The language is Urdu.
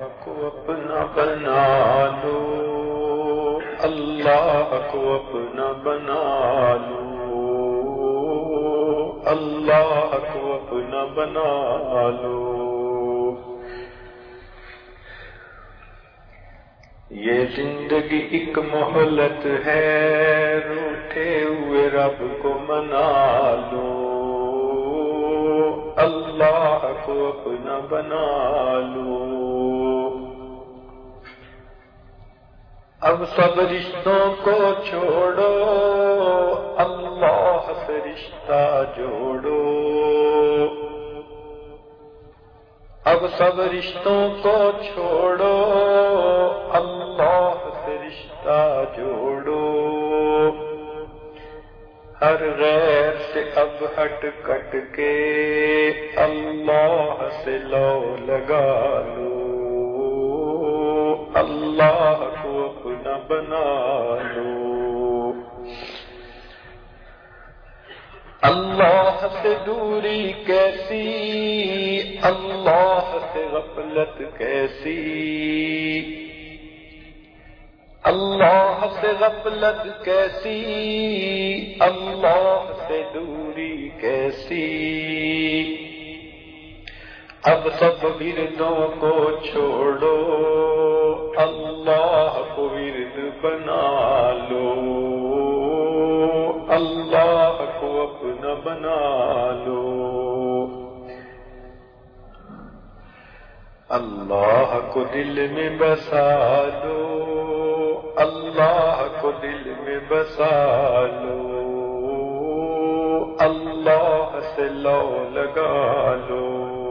کو اپنا بنا لو۔ اللہ کو اپنا بنا لو۔ اللہ کو اپنا بنا لو۔ یہ زندگی ایک محلت ہے۔ روٹے ہوئے رب کو منا لو۔ اللہ کو اپنا بنا لو۔ اب سب رشتوں کو چھوڑو، اللہ سے رشتہ جوڑو۔ اب سب رشتوں کو چھوڑو، اللہ سے رشتہ جوڑو۔ ہر غیر سے اب ہٹ کٹ کے، اللہ سے لو لگا لو۔ بنا لو اللہ سے دوری کیسی؟ اللہ سے غفلت کیسی؟ اللہ سے غفلت کیسی؟ اللہ سے دوری کیسی؟ اب سب وردوں کو چھوڑو، اللہ کو ورد بنا لو۔ اللہ کو اپنا بنا لو۔ اللہ کو دل میں بسا لو۔ اللہ کو دل میں بسا لو۔ اللہ سے لو لگا لو۔